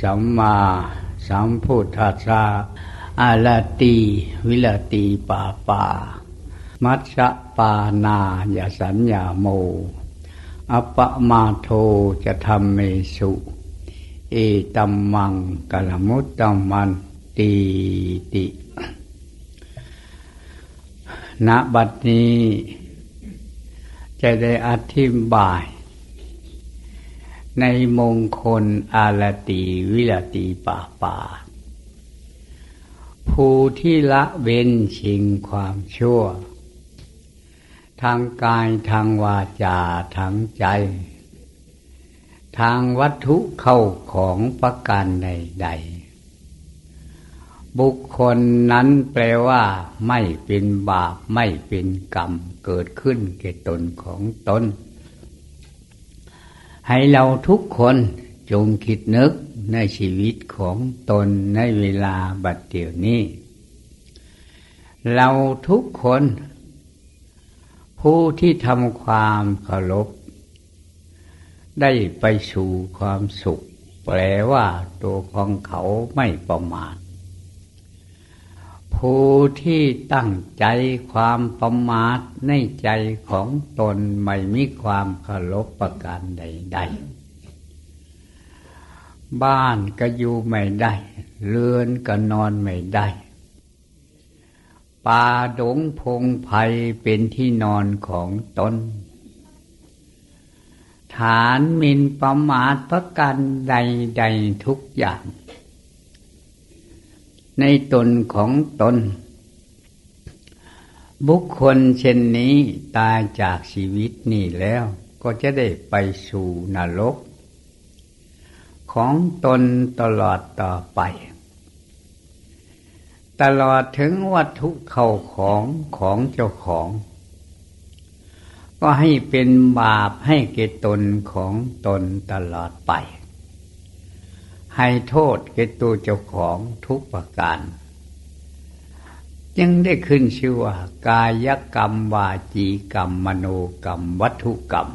สัมมาสัมพุทธัสสะอาลาตีวิลาตีปาปา มัชฌปานายสัญญาโม อปมาโทจะทำเมสุ เอตัมมังกลมุตตัมมันตีติ ณ บัดนี้จะได้อธิบาย ในมงคลอาลตีวิลตีป่าป่า ผู้ที่ละเว้นชิงความชั่ว ทางกายทางวาจาทางใจ ทางวัตถุเข้าของประการใดๆบุคคลนั้นแปลว่า ไม่เป็นบาปไม่เป็นกรรมเกิดขึ้นแก่ตนของตน ให้เราทุกคนจงคิดนึกในชีวิตของตนในเวลาบัดเดี๋ยวนี้ เราทุกคน ผู้ที่ทำความเคารพได้ไปสู่ความสุข แปลว่าตัวของเขาไม่ประมาท ผู้ที่ตั้งใจความประมาทในใจของตนไม่มีความเคารพประการใด ๆ บ้านก็อยู่ไม่ได้ เรือนก็นอนไม่ได้ป่าดงพงไพ่เป็นที่นอนของตน ฐานมินประมาทประการใด ๆ ทุกอย่าง ในตนของตน บุคคลเช่นนี้ตายจากชีวิตนี่แล้วก็จะได้ไปสู่นรก ของตนตลอดต่อไป ตลอดถึงวัตถุเข้าของของเจ้าของ ก็ให้เป็นบาปให้เกตนของตนตลอดไป ให้โทษแก่ตัวเจ้าของทุกประการ ยังได้ขึ้นชื่อว่า กายกรรมวาจีกรรมมโนกรรมวัตถุกรรม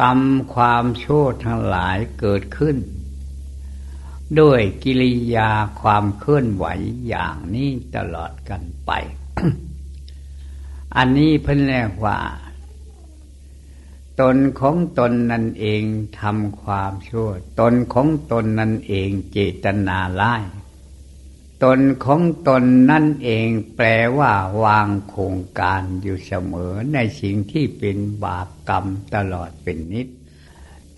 กรรมความชั่วทั้งหลายเกิดขึ้น ด้วยกิริยาความเคลื่อนไหวอย่างนี้ตลอดกันไป อันนี้เพิ่นเรียกว่า ตนของตนนั่นเองทำความชั่ว ตนของตนนั่นเองเจตนาร้ายตนของตนนั่นเองแปลว่าวางโครงการอยู่เสมอในสิ่งที่เป็นบาปกรรมตลอดเป็นนิด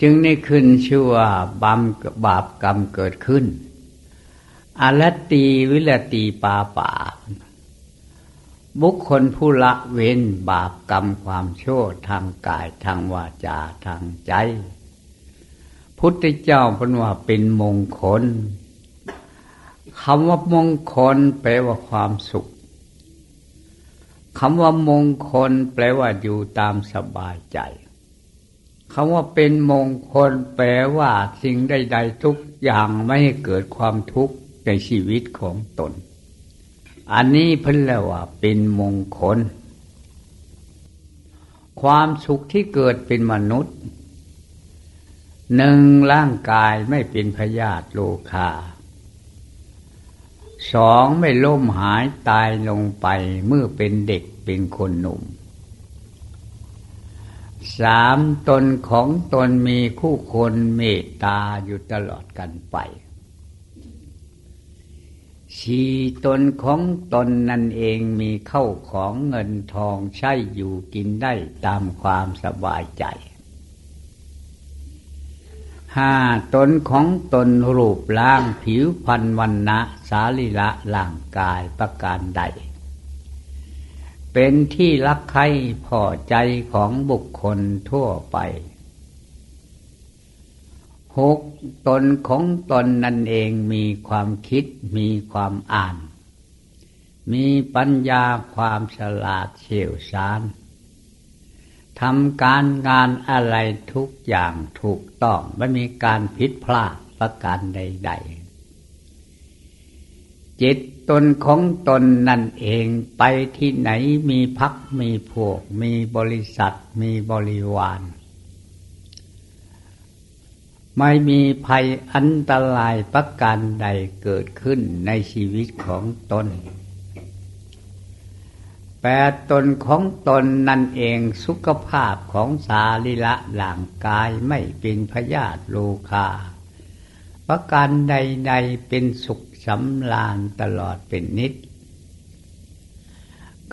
จึงได้ขึ้นชื่อว่าบาปบาปกรรมเกิดขึ้นอรตีวิรตีปาป่า บุคคลผู้ละเว้นบาปกรรมความชั่วทางกายทางวาจาทางใจ พุทธเจ้าพูดว่าเป็นมงคลคำว่ามงคลแปลว่าความสุขคำว่ามงคลแปลว่าอยู่ตามสบายใจคำว่าเป็นมงคลแปลว่าสิ่งใดๆทุกอย่างไม่ให้เกิดความทุกข์ในชีวิตของตน อันนี้เพิ่นแล้วว่าเป็นมงคล ความสุขที่เกิดเป็นมนุษย์ หนึ่งร่างกายไม่เป็นพยาธิโลคาสองไม่ล้มหายตายลงไปเมื่อเป็นเด็กเป็นคนหนุ่มสามตนของตนมีคู่คนเมตตาอยู่ตลอดกันไป ชีตนของตนนั่นเองมีเข้าของเงินทองใช้อยู่กินได้ตามความสบายใจห้าตนของตนรูปร่างผิวพรรณวันนะสาลิละร่างกายประการใด เป็นที่รักใคร่พอใจของบุคคลทั่วไป หกตนของตนนั่นเองมีความคิดมีความอ่าน มีปัญญาความฉลาดเฉียวชาญทำการงานอะไรทุกอย่างถูกต้องไม่มีการผิดพลาดประการใด ๆ จิตตนของตนนั่นเองไปที่ไหนมีพักมีพวก มีบริษัทมีบริวาร ไม่มีภัยอันตรายประการใดเกิดขึ้นในชีวิตของตน แปดตนของตนนั่นเองสุขภาพของสาลิละหลังกายไม่เป็นพยาธิโลคา ประการใดๆเป็นสุขสำราญตลอดเป็นนิด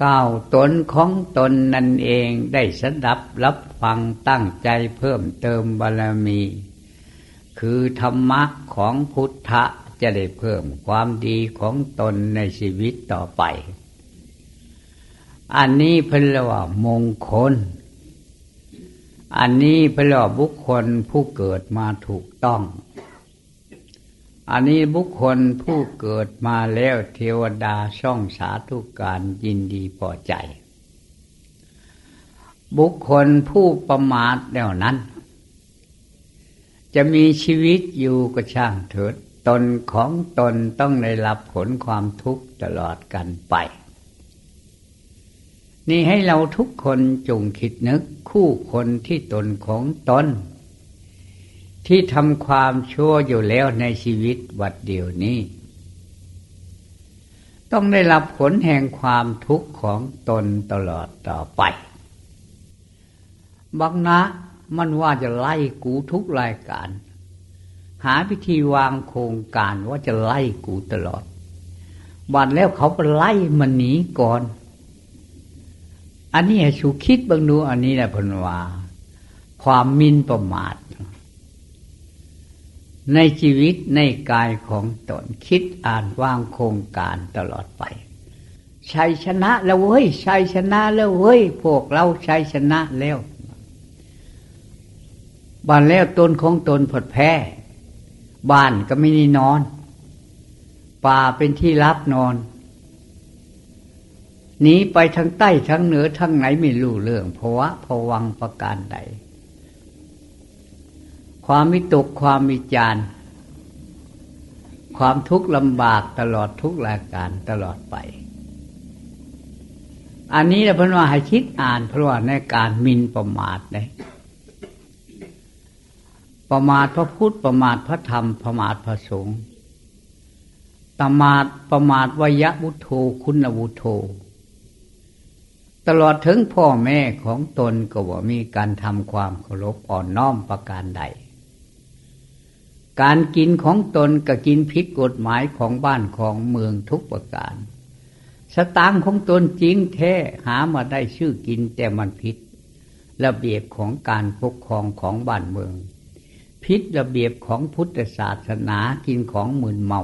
ก้าวตนของตนนั่นเองได้สดับรับฟังตั้งใจเพิ่มเติมบารมี คือธรรมะของพุทธะจะได้เพิ่มความดีของตนในชีวิตต่อไป อันนี้เพิ่นเรียกว่ามงคล อันนี้เพิ่นเรียกว่าบุคคลผู้เกิดมาถูกต้อง อันนี้บุคคลผู้เกิดมาแล้วเทวดาช่องสาธุการยินดีพอใจ บุคคลผู้ประมาทแล้วนั้น จะมีชีวิตอยู่ก็ช่างเถิด ตนของตนต้องได้รับผลความทุกข์ตลอดกันไป นี่ให้เราทุกคนจงคิดนึกคู่คนที่ตนของตนที่ทำความชั่วอยู่แล้วในชีวิตวัดเดียวนี้ ต้องได้รับผลแห่งความทุกข์ของตนตลอดต่อไปบังนะ มันว่าจะไล่กูทุกรายการ หาพิธีวางโครงการว่าจะไล่กูตลอด บัดแล้วเขาไปไล่มันหนีก่อน อันนี้ให้ชูคิดบางดูอันนี้แหละพนวาความมินประมาท ในชีวิตในกายของตนคิดอ่านวางโครงการตลอดไปชัยชนะแล้วเว้ยชัยชนะแล้วเว้ยพวกเราชัยชนะแล้ว บ้านแล้วตนของตนผดแพ้บ้านก็ไม่ได้นอน ป่าเป็นที่รับนอนหนีไปทางใต้ทางเหนือทางไหนไม่รู้เรื่องเพราะว่าพวังประการใด ความมิตกความมิจารความทุกข์ลำบากตลอดทุกรายการตลอดไป อันนี้แหละพนว่าให้คิดอ่านเพราะว่าในการมินประมาทเลย ประมาทพระพุทธประมาทพระธรรมประมาทพระสงฆ์ตมาทประมาทวยะวุโธคุณวุโธตลอดถึงพ่อแม่ของตนก็ว่ามีการทำความเคารพอ่อนน้อมประการใด การกินของตนก็กินผิดกฎหมายของบ้านของเมืองทุกประการ สตางค์ของตนจริงแท้หามาได้ชื่อกินแต่มันผิด ระเบียบของการปกครองของบ้านเมือง พิษระเบียบของพุทธศาสนากินของหมื่นเมา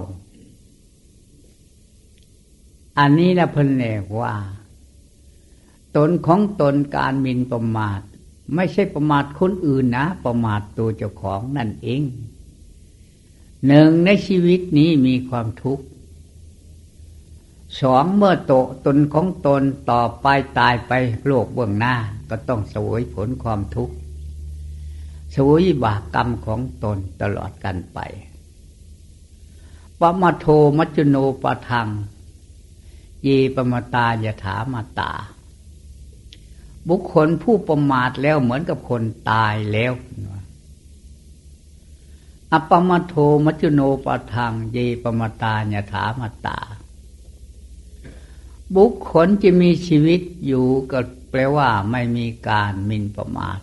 อันนี้ละเพิ่นแนว่า ตนของตนการมินประมาท ไม่ใช่ประมาทคนอื่นนะ ประมาทตัวเจ้าของนั่นเองหนึ่งในชีวิตนี้มีความทุกข์สองเมื่อโตตนของตนต่อไปตายไปโลกเบื้องหน้า ก็ต้องสวยผลความทุกข์ สวยบากกรรมของตนตลอดกันไปปมาโทมัจโนปะทัง เยปมตายถามาตา บุคคลผู้ประมาทแล้วเหมือนกับคนตายแล้วอปมาโทมัจโนปะทางเยปมาตาญาถามาตา บุคคลจะมีชีวิตอยู่ก็แปลว่าไม่มีการมินประมาท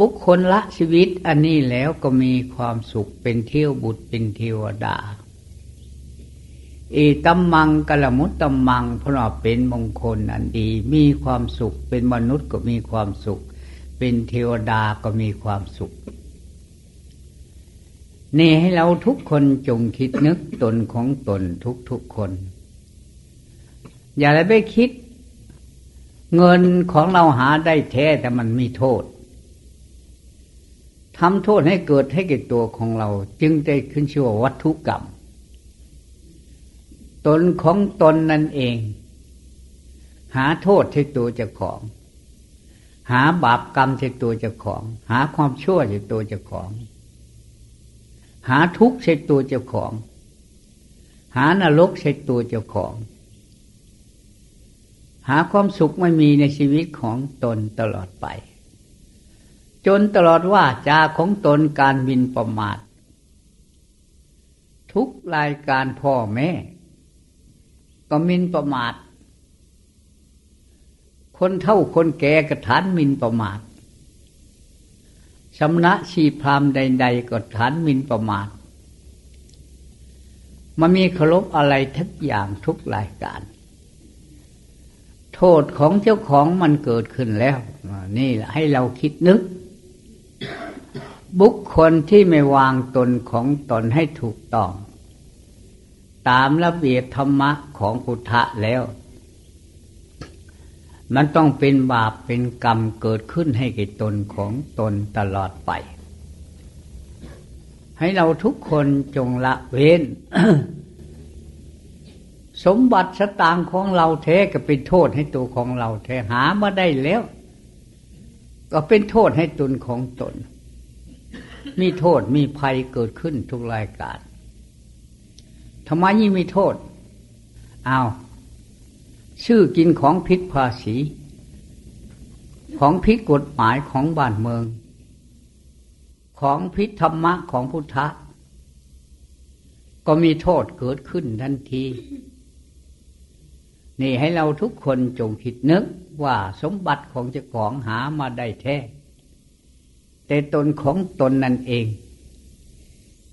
บุคคลละชีวิตอันนี้แล้วก็มีความสุขเป็นเที่ยวบุตรเป็นเทวดาอีตัมมังกลมุตตัมมังพราะเป็นมงคลอันดี มีความสุข เป็นมนุษย์ก็มีความสุข เป็นเทวดาก็มีความสุข นี่ให้เราทุกคนจงคิดนึกตนของตนทุกทุกคน อย่าไปคิด เงินของเราหาได้แท้แต่มันมีโทษ ทำโทษให้เกิดให้แก่ตัวของเรา จึงได้ขึ้นชื่อว่าวัตถุกรรม ตนของตนนั่นเอง หาโทษให้ตัวเจ้าของ หาบาปกรรมให้ตัวเจ้าของ หาความชั่วให้ตัวเจ้าของ หาทุกข์ให้ตัวเจ้าของ หานรกให้ตัวเจ้าของ หาความสุขไม่มีในชีวิตของตนตลอดไป จนตลอดว่าจาของตนการมินประมาท ทุกรายการพ่อแม่ ก็มินประมาท คนเท่าคนแก่กระฐานมินประมาทสำนักชีพรามใด ๆก็ฐานมินประมาทมันมีเคารพอะไรทุกอย่างทุกรายการ โทษของเจ้าของมันเกิดขึ้นแล้ว นี่แหละให้เราคิดนึก บุคคลที่ไม่วางตนของตนให้ถูกต้อง ตามระเบียบธรรมะของพุทธะแล้ว มันต้องเป็นบาปเป็นกรรมเกิดขึ้นให้แก่ตนของตนตลอดไป ให้เราทุกคนจงละเว้น สมบัติสตางของเราแท้ก็เป็นโทษให้ตัวของเราแท้หามาได้แล้ว ก็เป็นโทษให้ตนของตน มีโทษมีภัยเกิดขึ้นทุกรายการทำไมยิ่งมีโทษเอาชื่อกินของพิษภาษี ของพิษกฎหมายของบ้านเมือง ของพิษธรรมะของพุทธะ ก็มีโทษเกิดขึ้นทันที นี่ให้เราทุกคนจงคิดนึกว่าสมบัติของเจ้าของหามาได้แท้ แต่ตนของตนนั่นเอง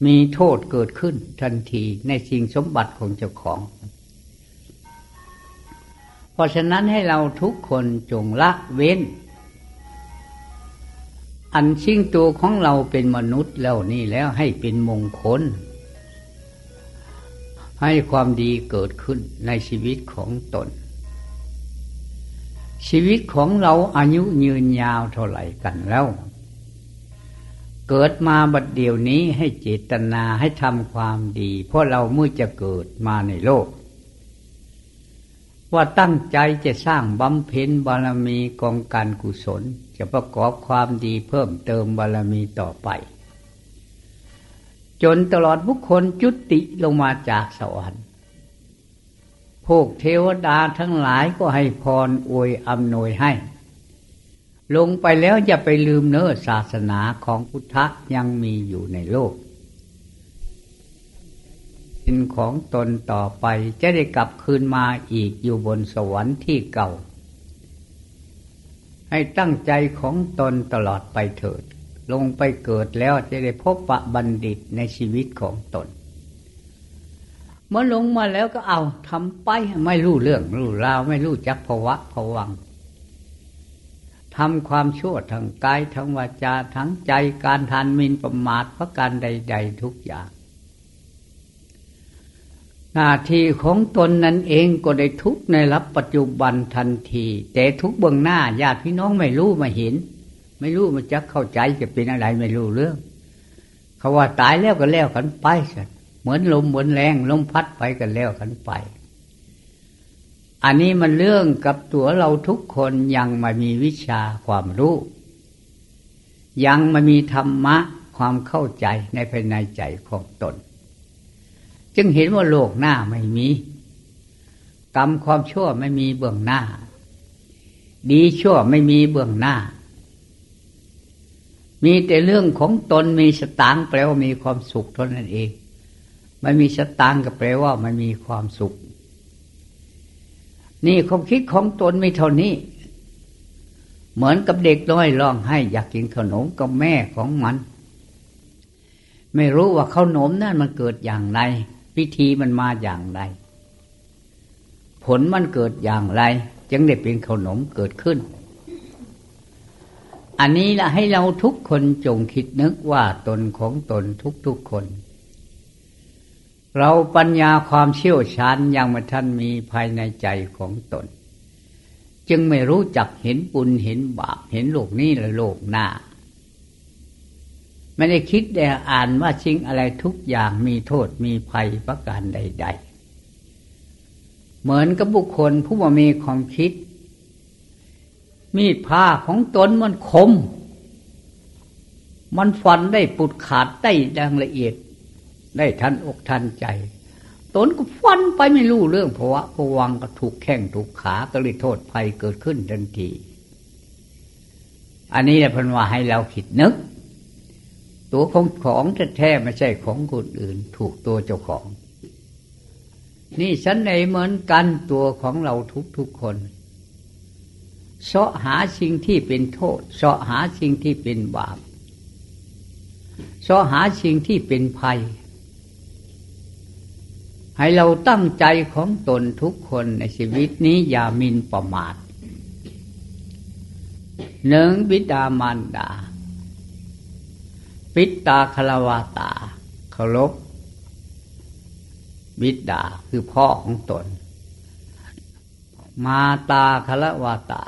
มีโทษเกิดขึ้นทันทีในสิ่งสมบัติของเจ้าของ เพราะฉะนั้นให้เราทุกคนจงละเว้น อันชิ่งตัวของเราเป็นมนุษย์แล้วนี่แล้วให้เป็นมงคล ให้ความดีเกิดขึ้นในชีวิตของตนชีวิตของเราอายุยืนยาวเท่าไหร่กันแล้ว เกิดมาบัดเดียวนี้ให้เจตนาให้ทำความดี เพราะเราเมื่อจะเกิดมาในโลก ว่าตั้งใจจะสร้างบำเพ็ญบารมีกองการกุศล จะประกอบความดีเพิ่มเติมบารมีต่อไป จนตลอดบุคคลจุติลงมาจากสวรรค์พวกเทวดาทั้งหลายก็ให้พรอวยอำนวยให้ ลงไปแล้วอย่าไปลืมเนื้อศาสนาของพุทธะยังมีอยู่ในโลก เป็นของตนต่อไปจะได้กลับคืนมาอีกอยู่บนสวรรค์ที่เก่า ให้ตั้งใจของตนตลอดไปเถิด ลงไปเกิดแล้วจะได้พบปะบัณฑิตในชีวิตของตน เมื่อลงมาแล้วก็เอาทำไปไม่รู้เรื่องรู้ราวไม่รู้จักภวะภวัง ทำความชั่วทางกายทางวาจาทั้งใจการทานมินประมาทเพราะการใด ๆ ทุกอย่าง หน้าที่ของตนนั้นเองก็ได้ทุกในรับปัจจุบันทันที แต่ทุกเบื้องหน้าญาติพี่น้องไม่รู้มาเห็น ไม่รู้มาจะเข้าใจจะเป็นอะไรไม่รู้เรื่อง เขาว่าตายแล้วก็แล้วกันไปเหมือนลมเหมือนแรงลมพัดไปกันแล้วกันไป อันนี้มันเรื่องกับตัวเราทุกคนยังไม่มีวิชาความรู้ ยังไม่มีธรรมะความเข้าใจในภายในใจของตน จึงเห็นว่าโลกหน้าไม่มี กรรมความชั่วไม่มีเบื้องหน้า ดีชั่วไม่มีเบื้องหน้า มีแต่เรื่องของตนมีสตางค์แปลว่ามีความสุขเท่านั้นเอง ไม่มีสตางค์ก็แปลว่าไม่มีความสุข นี่ความคิดของตนไม่เท่านี้ เหมือนกับเด็กน้อยร้องให้อยากกินขนมกับแม่ของมัน ไม่รู้ว่าขนมนั่นมันเกิดอย่างไร พิธีมันมาอย่างไร ผลมันเกิดอย่างไร จึงได้เป็นขนมเกิดขึ้น อันนี้ละให้เราทุกคนจงคิดนึกว่าตนของตนทุกๆคน เราปัญญาความเชี่ยวชาญยังไม่ท่านมีภายในใจของตน จึงไม่รู้จักเห็นบุญเห็นบาปเห็นโลกนี้และโลกหน้า ไม่ได้คิดแต่อ่านว่าสิ่งอะไรทุกอย่างมีโทษมีภัยประการใด ๆ เหมือนกับบุคคลผู้มีความคิด มีดผ้าของตนมันคม มันฟันได้ปุดขาดได้ดังละเอียด ได้ทันอกทันใจ ตนก็ฟันไปไม่รู้เรื่องเพราะว่าพวังก็ถูกแข้งถูกขาก็เลยโทษภัยเกิดขึ้นทันที อันนี้แหละพันว่าให้เราคิดนึก ตัวของของแท้ๆไม่ใช่ของคนอื่น ถูกตัวเจ้าของ นี่ฉันในเหมือนกันตัวของเราทุกๆคนเสาะหาสิ่งที่เป็นโทษเสาะหาสิ่งที่เป็นบาปเสาะหาสิ่งที่เป็นภัย ให้เราตั้งใจของตนทุกคนในชีวิตนี้อย่ามินประมาทหนึ่งบิดามารดา ปิตาคารวาตาเคารพบิดาคือพ่อของตน มาตาคารวาตา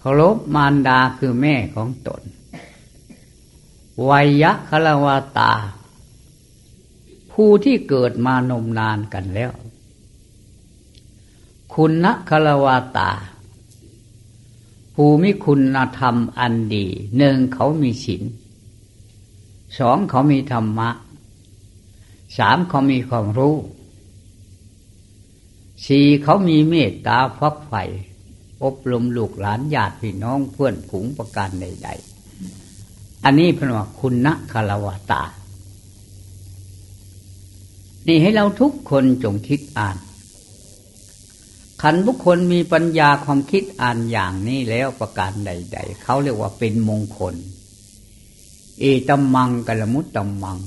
เคารพมารดาคือแม่ของตน วัยยะคารวาตา ผู้ที่เกิดมานมนานกันแล้ว คุณนคารวาตาผู้มีคุณธรรมอันดีหนึ่งเขามีศีลสองเขามีธรรมะสามเขามีความรู้สี่เขามีเมตตาฟักไฟอบรมลูกหลานญาติพี่น้องเพื่อนผงประการใดๆ อันนี้เป็นว่าคุณนะคารวตา นี่ให้เราทุกคนจงคิดอ่าน ขันบุคคลมีปัญญาความคิดอ่านอย่างนี้แล้วประการใด ๆ เขาเรียกว่าเป็นมงคล เอตัมมังกัลมุตตัมมัง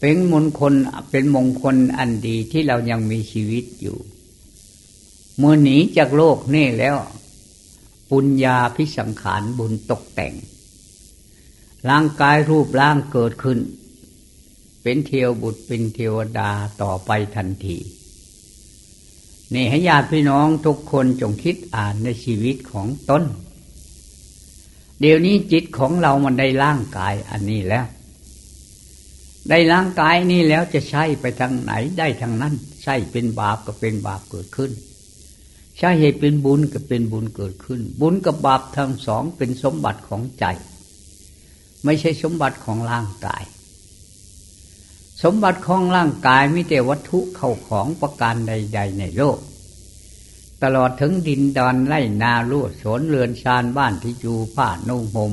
เป็นมงคลเป็นมงคลอันดีที่เรายังมีชีวิตอยู่เมื่อหนีจากโลกนี่แล้ว ปุญญาพิสังขารบุญตกแต่ง ร่างกายรูปร่างเกิดขึ้น เป็นเทวบุตรเป็นเทวดาต่อไปทันทีนี่ให้ญาติพี่น้องทุกคนจงคิดอ่านในชีวิตของตนเดี๋ยวนี้จิตของเรามันได้ร่างกายอันนี้แล้ว ได้ร่างกายนี้แล้วจะใช้ไปทางไหนได้ทางนั้น ใช่เป็นบาปก็เป็นบาปเกิดขึ้น ใช่ให้เป็นบุญก็เป็นบุญเกิดขึ้น บุญกับบาปทั้งสองเป็นสมบัติของใจ ไม่ใช่สมบัติของร่างกาย สมบัติของร่างกายมิแต่วัตถุเข้าของประการใด ๆ ในโลก ตลอดถึงดินดอนไร่นาลู่สวนเรือนชานบ้านที่อยู่ผ้านุ่งห่ม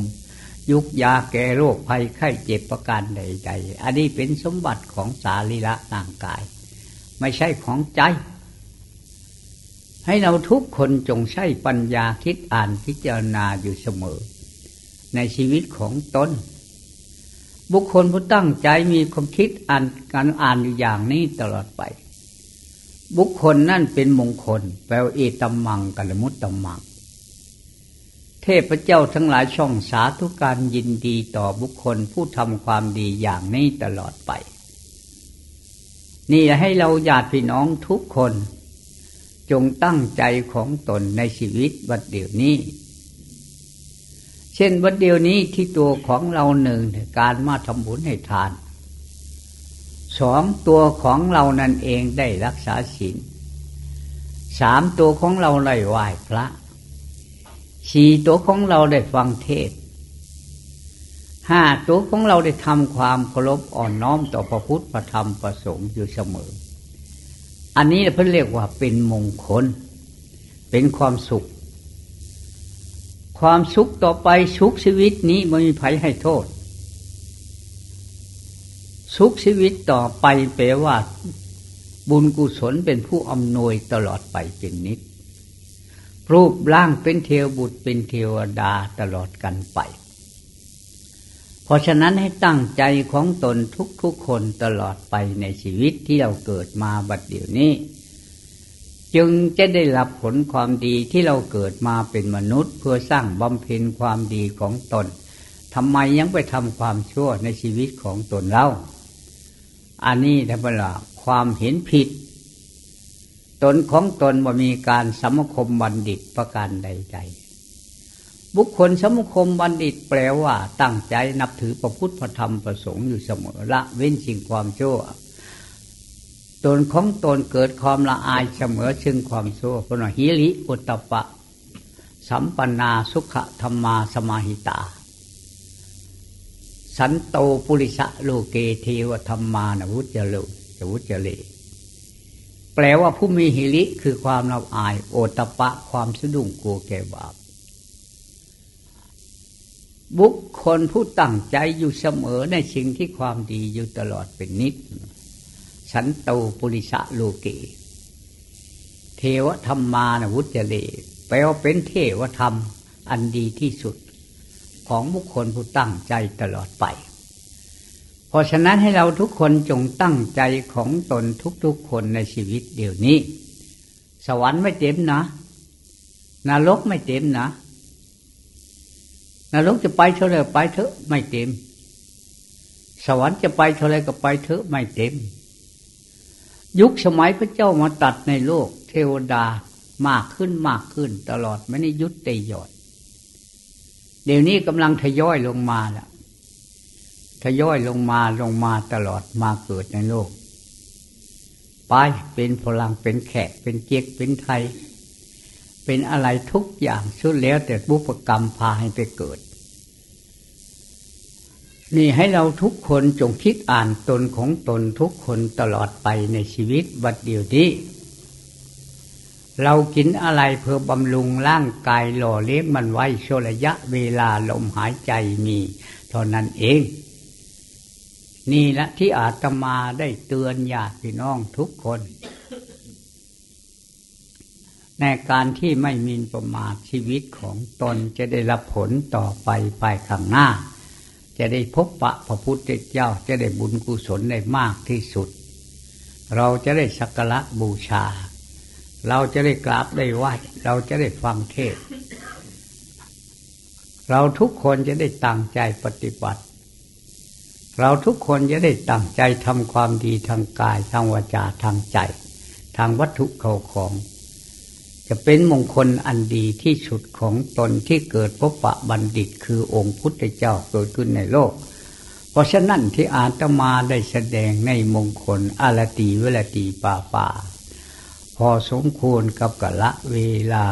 ยุกยาแก่โรคภัยไข้เจ็บประการใด ๆ อันนี้เป็นสมบัติของสารีระร่างกาย ไม่ใช่ของใจ ให้เราทุกคนจงใช้ปัญญาคิดอ่านพิจารณาอยู่เสมอ ในชีวิตของตน บุคคลผู้ตั้งใจมีความคิดอ่านการอ่านอยู่อย่างนี้ตลอดไป บุคคลนั่นเป็นมงคล แปลว่าเอตัมมังกัลมุตตัมมัง เทพเจ้าทั้งหลายช่องสาธุการยินดีต่อบุคคลผู้ทำความดีอย่างนี้ตลอดไป นี่ให้เราญาติพี่น้องทุกคน จงตั้งใจของตนในชีวิตวันเดียวนี้ เช่นวันเดียวนี้ที่ตัวของเราหนึ่งการมาทำบุญให้ทานสองตัวของเรานั่นเองได้รักษาศีลสามตัวของเราได้ไหว้พระสี่ตัวของเราได้ฟังเทศห้าตัวของเราได้ทำความเคารพอ่อนน้อมต่อพระพุทธพระธรรมประสงค์อยู่เสมอ อันนี้เพื่อเรียกว่าเป็นมงคล เป็นความสุข ความสุขต่อไปสุขชีวิตนี้ไม่มีภัยให้โทษ สุขชีวิตต่อไปแปลว่า บุญกุศลเป็นผู้อำนวยตลอดไปเป็นนิด รูปร่างเป็นเทวบุตรเป็นเทวดาตลอดกันไป เพราะฉะนั้นให้ตั้งใจของตนทุกๆคนตลอดไปในชีวิตที่เราเกิดมาบัดเดี๋ยวนี้ จึงจะได้รับผลความดีที่เราเกิดมาเป็นมนุษย์ เพื่อสร้างบำเพ็ญความดีของตนทำไมยังไปทำความชั่วในชีวิตของตนเล่า อันนี้ท่านบอกความเห็นผิด ตนของตนว่มีการสมคมบัณฑิตประการใดๆบุคคลสมคมบัณฑิตแปลว่า ตั้งใจนับถือพระพุทธพระธรรมพระสงฆ์อยู่เสมอละเว้นสิ่งความชั่ว ตนของตนเกิดความละอายเสมอซึ่งความชั่วพนหิริอุตปะ สัมปนาสุขธรรมาสมาหิตา สันโตปุริสะโลเกเทวธรรมานวุจโลจวุจเลแปลว่าผู้มีหิริคือความละอาย โอตปะความสะดุ้งกลัวแก่บาปบุคคลผู้ตั้งใจอยู่เสมอในสิ่งที่ความดีอยู่ตลอดเป็นนิด สันโตปุริสะโลเก เทวธรรมานวุจเลแปลว่าเป็นเทวธรรมอันดีที่สุดของบุคคลผู้ตั้งใจตลอดไป เพราะฉะนั้นให้เราทุกคนจงตั้งใจของตนทุกๆคนในชีวิตเดี๋ยวนี้ สวรรค์ไม่เต็มนะนรกไม่เต็มนะนรกจะไปเท่าไรไปเถอะไม่เต็ม สวรรค์จะไปเท่าไรก็ไปเถอะไม่เต็ม ยุคสมัยพระเจ้ามาตัดในโลก เทวดามากขึ้นมากขึ้น ตลอดไม่ได้ยุดเตยอดเดี๋ยวนี้กำลังทยอยลงมาแล้วทยอยลงมาลงมาตลอดมาเกิดในโลก ไปเป็นพลังเป็นแขกเป็นเจ๊กเป็นไทย เป็นอะไรทุกอย่างสุดแล้วแต่บุพกรรมพาให้ไปเกิด นี่ให้เราทุกคนจงคิดอ่านตนของตนทุกคนตลอดไปในชีวิตบัดเดียวนี้ เรากินอะไรเพื่อบำรุงร่างกายหล่อเลี้ยงมันไว้ชระยะเวลาลมหายใจมีเท่านั้นเอง นี่แหละที่อาตมาได้เตือนญาติพี่น้องทุกคน ในการที่ไม่มีประมาทชีวิตของตนจะได้รับผลต่อไปไปข้างหน้า จะได้พบปะพระพุทธเจ้าจะได้บุญกุศลได้มากที่สุด เราจะได้สักการะบูชา เราจะได้กราบได้ไหว้เราจะได้ฟังเทศ เราทุกคนจะได้ตั้งใจปฏิบัติ เราทุกคนจะได้ตั้งใจทำความดีทางกายทางวาจาทางใจ ทางวัตถุเขาของ จะเป็นมงคลอันดีที่สุดของตนที่เกิดพบปะบัณฑิต คือองค์พุทธเจ้าเกิดขึ้นในโลก เพราะฉะนั้นที่อาตมาได้แสดงในมงคลอารตีเวลตีป่าป่า พอสมควรกับกะละเวลา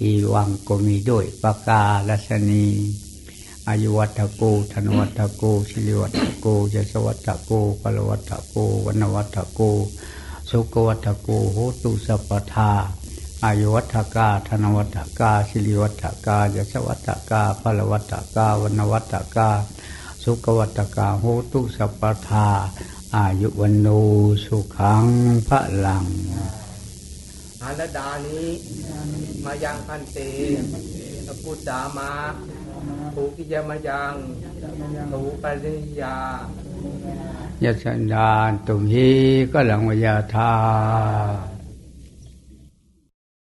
อีวังก็มีด้วยปากาลสนีอายุวัตโกธนวัตโกชิลิวัตโกยศวัตโกปรวัตโกวนวัตโกสุกวัตโกโหตุสัพทา อายุวัฏกา ธนวัฏกาสิริวัฏกายศวัฏกาพลวัฏกาวนวัฏกา สุขวัฏกาโหตุสัพพทาอายุวันโนสุขังพระลังอานดานี้มายังพันเตพุทธามาภูกิยมายังถูปริยายัสันดานตุมฮีก็หลังวิยาธา